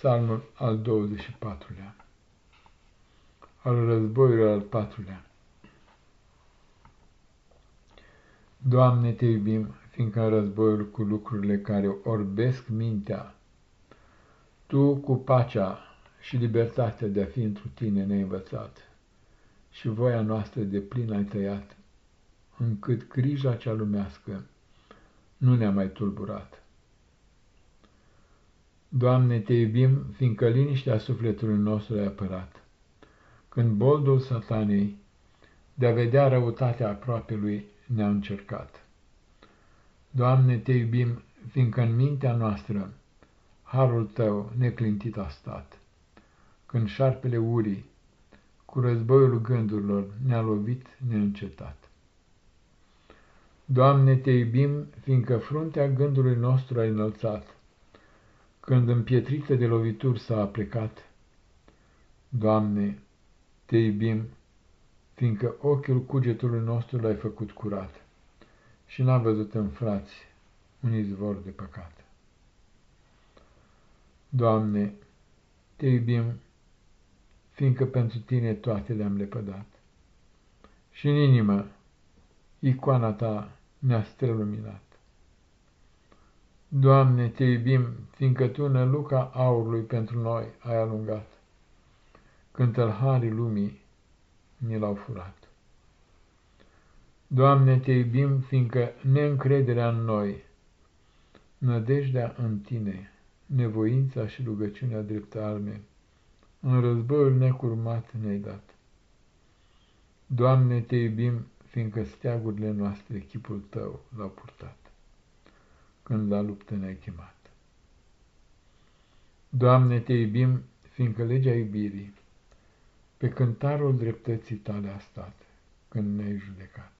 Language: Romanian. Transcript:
Psalmul al 24-lea al războiului al patrulea. Doamne, Te iubim, fiindcă în războiul cu lucrurile care orbesc mintea, Tu cu pacea și libertatea de a fi întru Tine ne-ai învățat și voia noastră de plin ai tăiat, încât grija cea lumească nu ne-a mai tulburat. Doamne, Te iubim, fiindcă liniștea sufletului nostru ai apărat. Când boldul satanei de a vedea răutatea aproape lui ne-a încercat. Doamne, Te iubim, fiindcă în mintea noastră harul Tău neclintit a stat. Când șarpele urii cu războiul gândurilor ne-a lovit neîncetat. Doamne, Te iubim, fiindcă fruntea gândului nostru ai înălțat când împietrită de lovituri s-a aplecat. Doamne, Te iubim, fiindcă ochiul cugetului nostru l-ai făcut curat și n-a văzut în frați un izvor de păcat. Doamne, Te iubim, fiindcă pentru Tine toate le-am lepădat și în inimă icoana Ta ne-a străluminat. Doamne, Te iubim, fiindcă Tu năluca aurului pentru noi ai alungat, când tălharii lumii ni l-au furat. Doamne, Te iubim, fiindcă neîncrederea în noi, nădejdea în Tine, nevoința și rugăciunea drept arme, în războiul necurmat ne-ai dat. Doamne, Te iubim, fiindcă steagurile noastre chipul Tău l-au purtat când la luptă ne-ai chemat. Doamne, te iubim, fiindcă legea iubirii pe cântarul dreptății tale a stat, când ne-ai judecat.